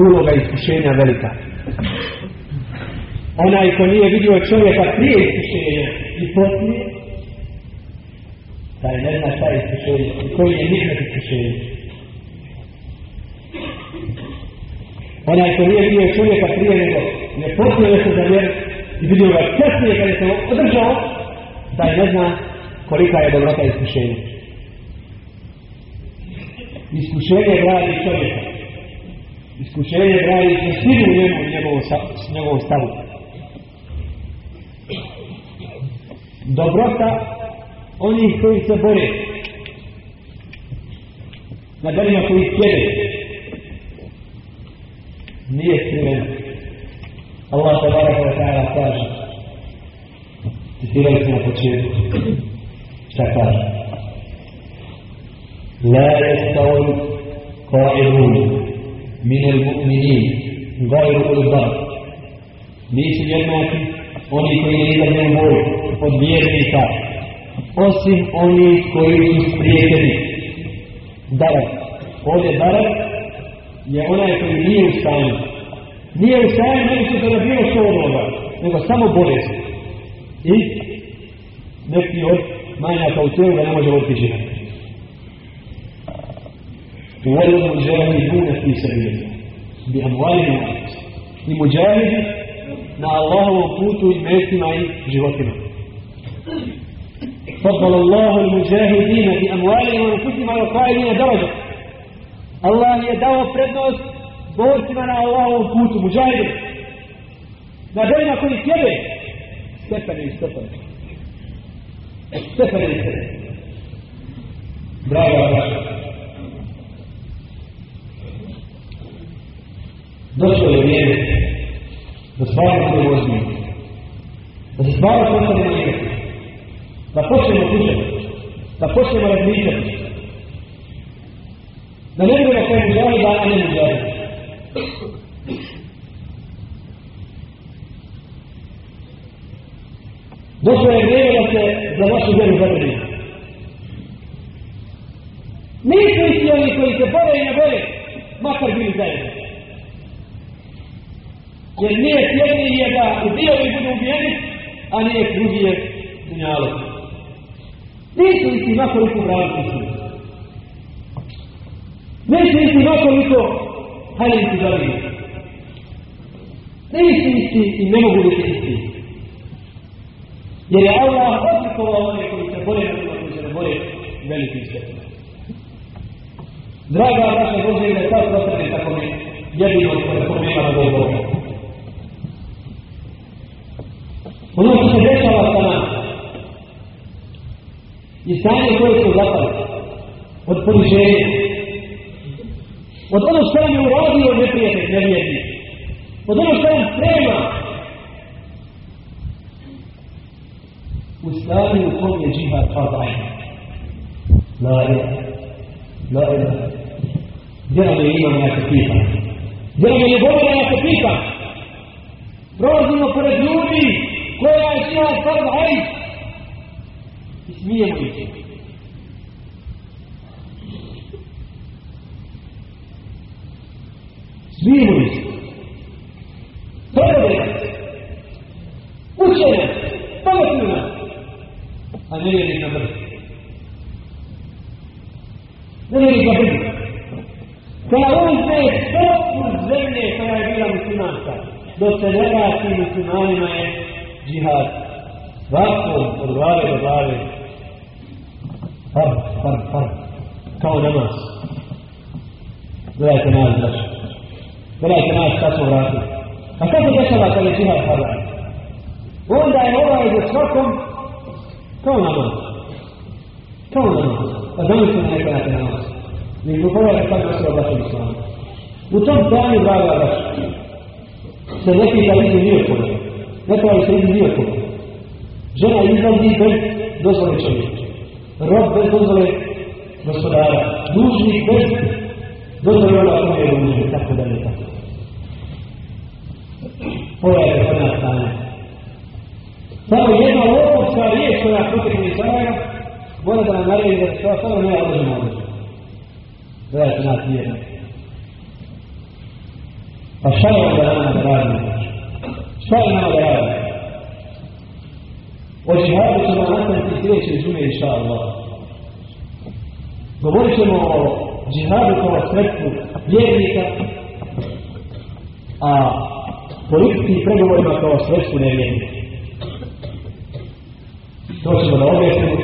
uloga iskušenja velika. Onaj ko nije vidio čovjeka prije iskušenja i poslije, taj ne zna šta je iskušenje koji je nikad iskušenje. Onaj ko nije vidio čovjeka prije nego ne poslije se za vjer i vidio ga poslije kada je to održao, taj ne zna kolika je dobrota iskušenja. Iskušenje gradi čovjeka. Iskušenje radi se svi u njemu i njegovu stavu. Dobrota onih koji se bore na danima koji sjede nije skrivena. Allah te baraka wa ta'ala kaže citirali smo na početku šta kaže La jestavu qa'imun min el mu'minin, gajru ul dar. Nisu jednaki oni koji ne idu izabljeni boj od vjernika, osim oni koji su spriječeni. Darak. Ovdje darak je onaj koji nije u stanju. Nije u stanju, ne se da bilo što od odloga, nego samo bolest. I neki od manjaka u cijelu da ne može otići život تولد المجاهدون في سبيل الله بأموالهم i muđahidi na Allahovom putu i mestima i životima. فضل الله المجاهدين بأموالهم وأنفسهم على القائلين درجة الله يدعو prednost borcima na Allahovom putu, muđahidi. Na dojima koji sjede, stepene i stepene. Stepene i stepene. Draga braća, Došlo je vrijeme da stvarno bude ozbiljno. Da se stvarno postavimo igrati. Da počnemo slušati. Da počnemo razmišljati. Da ne budemo kao muđari, da ne muđari. Došlo je vrijeme da se za vašu vjeru zabrani. Nisu isti oni koji se bore i ne bore, makar bili zajedno. Jer nije jedni je da ubijovi budu ubijeni, a nije drugi je dunjalo. Nisu isti nakoliko braniti su. Nisu isti nakoliko haljenici zavini. Nisu isti i ne mogu biti isti. Jer je Allah odlikovao one koji se bore njima, koji se ne bore velikim svetima. Draga naša Bože, da je ta prostredne tako mi jedino koje pomema na Bogu Boga. I stanje koje su zapali od poniženja, od ono što nam je uradio neprijatelj, nevjerni, od ono što nam sprema u stanju u kom je džihad fadaj. La ila, la ila. Gdje nam je imam ja se pitam? Gdje nam je ljubomina ja se pitam? Prolazimo pored ljudi koja je šla farz ajn i. Smijemo ih. Prve nas. Uče nas. Pametnu nas. A ne vjeri na brzo. Ne vjeri na brzo. Kada uzme stopu zemlje koja je bila muslimanska, dok se ne vrati muslimanima je džihad. Vakom od glave do glave. Fard, fard, fard. Kao namaz. Gledajte nas, znači. Gledajte nas, šta smo vratili. A šta se dešava kad je čihad farda? Onda je ovaj za svakom kao namaz. Kao namaz. Pa zamislite na neka neka namaz. Mi pogledajte kako se oblačili s vama. U tom stanju, draga vaša, se ne pita idu nije koga. Ne pravi se nije koga. Žena izlazi bez dozvoli čovjeka. Rob bez dozvole gospodara. Dužnik bez dozvole onoga kome je dužnik. Tako da ne tako. Ovo je kod nas stanje. Samo jedna lopovska riječ koja protekne iz Sarajeva mora da nam naredi da se samo ne odložimo odložimo. Gledajte nas jedan. Pa šta je onda nama da radimo? Šta je nama da radimo? O džihadu ćemo nastaviti sljedeće džume, inša Allah. Govorit ćemo o džihadu kao sredstvu vjernika, a političkim pregovorima kao sredstvu nevjernika. To ćemo da objasnimo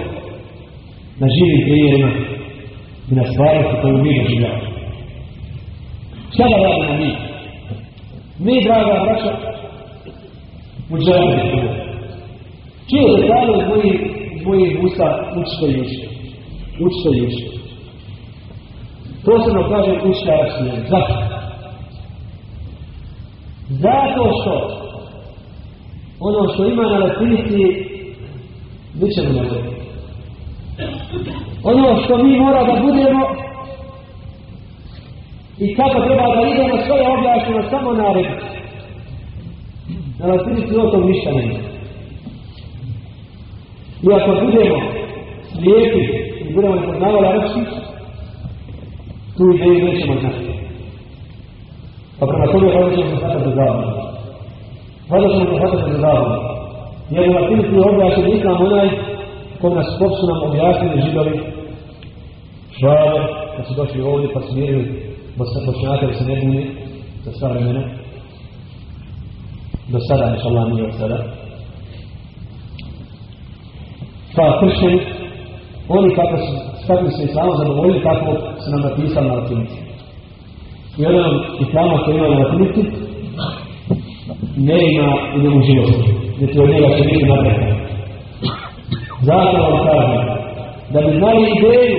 na živim primjerima i na stvarnosti koju mi doživljamo. Šta da radimo mi? Mi, draga braća, u džahadu Čije detalje iz mojih, mojih usta učite i učite. Učite i. Posebno kažem učite arapski. Zašto? Zato što ono što ima na latinici mi ćemo na Ono što mi mora da budemo i kako treba da idemo sve je objašnjeno samo na redu. Na latinici o tom ništa nema. I ako budemo slijepi i budemo poznavali arapski, tu ideju nećemo znati. Pa prema tome ovdje ćemo se hvatati za zavom. Ovdje ćemo se hvatati za zavom. Jer na latinici je objašnjen islam onaj kod nas popsu nam objasnili židovi švade, kad su došli ovdje pa smirili bošnjaka da se ne buni za sva vremena. Do sada, inša Allah, nije od sada. Pa kršćani, oni kako su stakli se islamom zadovoljili, tako su nam napisali na latinici. I onda nam islama koji ima na latinici, ne ima u njemu živosti, niti od njega će biti napredan. Zato vam kažem, da bi znali ideju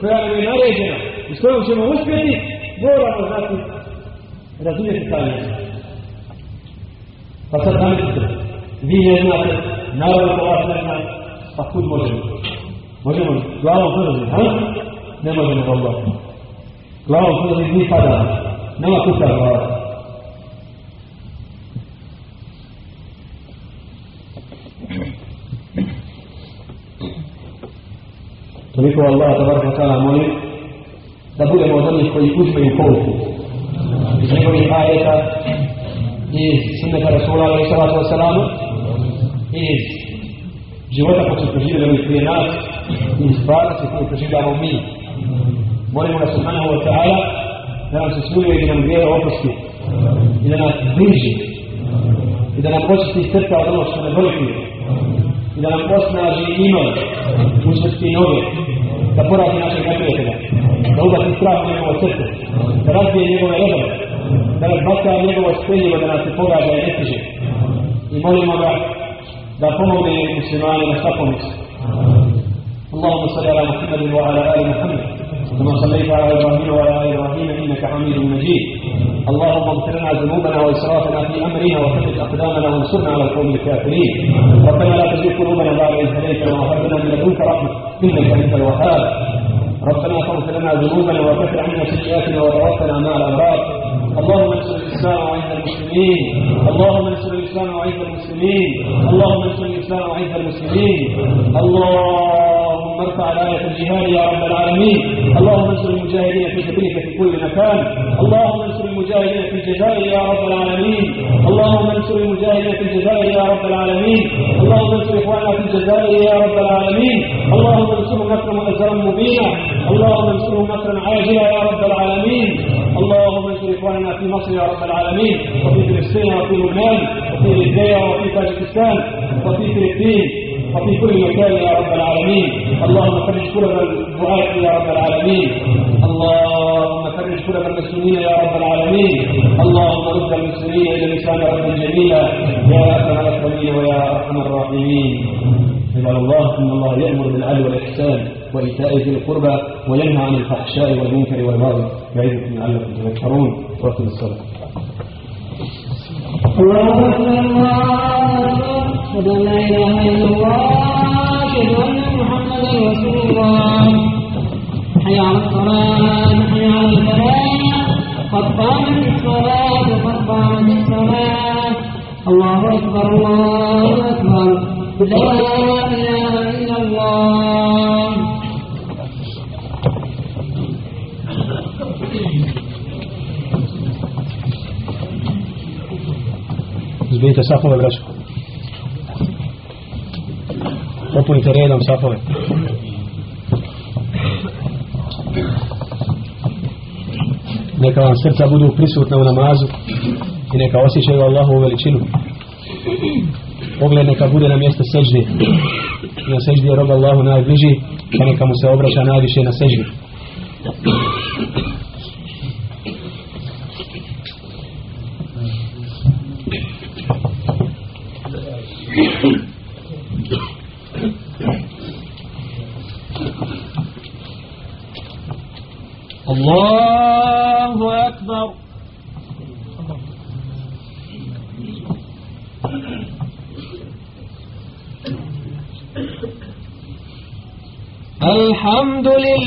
koja nam je naređena i s kojom ćemo uspjeti, moramo znati razumjeti taj jezik. Pa sad zamislite, vi ne znate, narod ko vas ne zna, pa kud možemo? Možemo glavom prvi, ha? Ne možemo Allah. Glavom prvi mi padamo. Nema kuta glava. Toliko Allah tabaraka ta'ala molim da budemo od onih koji uzmeju pouku iz njegovih ajeta iz sunneta Rasula alaihi salatu wasalam iz života koji su preživjeli prije nas i stvarnosti koji preživljamo mi. Molimo da subhanahu wa ta'ala da nam se smiluje i nam vjera oprosti i da nas bliži i da nam počisti srca od ono što ne vrti i da nam osnaži iman učvrsti noge da porazi našeg neprijatelja da ubaci strah u njegovo srce da razbije njegove redove da nas baca njegovo speljivo da nas se pogađa i ne stiže i molimo ga da pomogne muslimani na svakom mjestu اللهم صل على محمد وعلى آل محمد كما صليت على إبراهيم وعلى آل إبراهيم إنك حميد مجيد. اللهم اغفر لنا ذنوبنا وإسرافنا في أمرنا وثبت أقدامنا وانصرنا على القوم الكافرين. ربنا لا تزغ قلوبنا بعد إذ هديتنا وهب لنا من لدنك رحمة إنك أنت الوهاب. ربنا فاغفر لنا ذنوبنا وكفر عنا سيئاتنا وتوفنا مع الأبرار. اللهم انصر الاسلام وعز المسلمين. اللهم انصر الإسلام وعز المسلمين. اللهم انصر الإسلام وعز المسلمين. اللهم ارفع رايه الجهاد يا رب العالمين. اللهم انصر المجاهدين في سبيلك في كل مكان. اللهم انصر المجاهدين في الجزائر يا رب العالمين. اللهم انصر المجاهدين في الجزائر يا رب العالمين. اللهم انصر إخواننا في الجزائر يا رب العالمين. اللهم انصرهم نصرا مؤزرا مبينا. اللهم انصرهم نصرا عاجلا يا رب العالمين. اللهم انصر إخواننا في مصر يا رب العالمين وفي فلسطين وفي لبنان وفي ليبيا وفي باكستان وفي فلسطين وفي كل مكان يا رب العالمين. اللهم فرج كرب الدعاة يا رب العالمين. اللهم فرج كرب المسلمين يا رب العالمين. اللهم رد المسلمين إلى الاسلام ردا جميلا يا اكرم الاكرمين ويا أرحم الراحمين. عباد الله إن الله يأمر بالعدل والإحسان وإيتاء ذي القربى وينهى عن الفحشاء والمنكر والبغي. يعظكم لعلكم تذكرون. وأقم الصلاة. الله أكبر الله أكبر أشهد أن لا محمدا رسول الله حي على الصلاة حي على الفلاح قد قامت الصلاة قد قامت الصلاة الله أكبر الله أكبر لا إله إلا الله Uzbijte safove, braćo. Popunite redom safove. Neka vam srca budu prisutna u namazu i neka osjećaju Allahu veličinu. Pogled neka bude na mjesto. I na seždi je rob Allahu najbliži, pa neka mu se obraća najviše na seždi.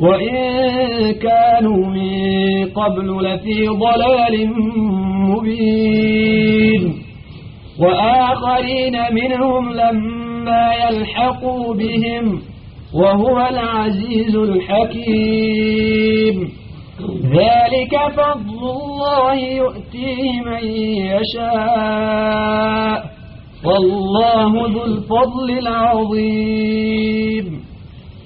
وإن كانوا من قبل لفي ضلال مبين وآخرين منهم لما يلحقوا بهم وهو العزيز الحكيم. ذلك فضل الله يؤتيه من يشاء. والله ذو الفضل العظيم.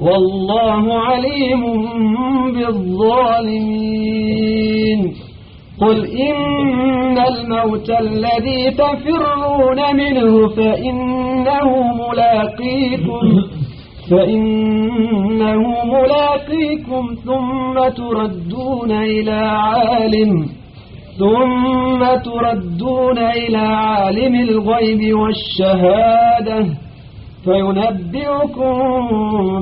والله عليم بالظالمين. قل إن الموت الذي تفرون منه فإنه ملاقيكم فإنه ملاقيكم ثم تردون إلى عالم ثم تردون إلى عالم الغيب والشهادة. فينبئكم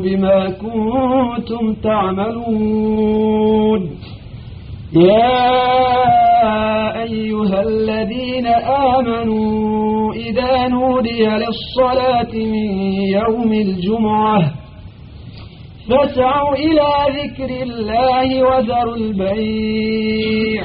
بما كنتم تعملون. يا أيها الذين آمنوا إذا نودي للصلاة من يوم الجمعة فاسعوا إلى ذكر الله وذروا البيع.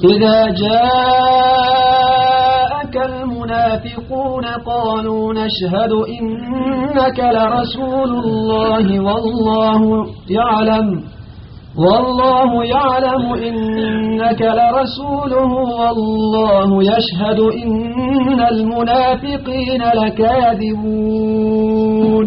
إذا جاءك المنافقون قالوا نشهد إنك لرسول الله والله يعلم والله يعلم إنك لرسوله والله يشهد إن المنافقين لكاذبون.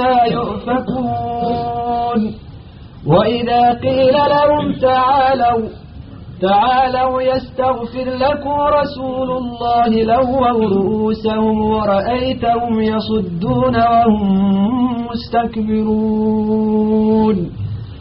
أنا يؤفكون. وإذا قيل لهم تعالوا تعالوا يستغفر لكم رسول الله لووا رؤوسهم ورأيتهم يصدون وهم مستكبرون.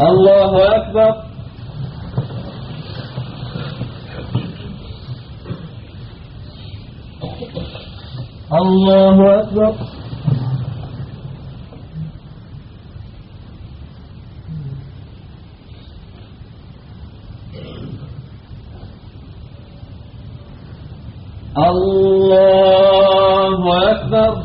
الله أكبر. الله أكبر الله أكبر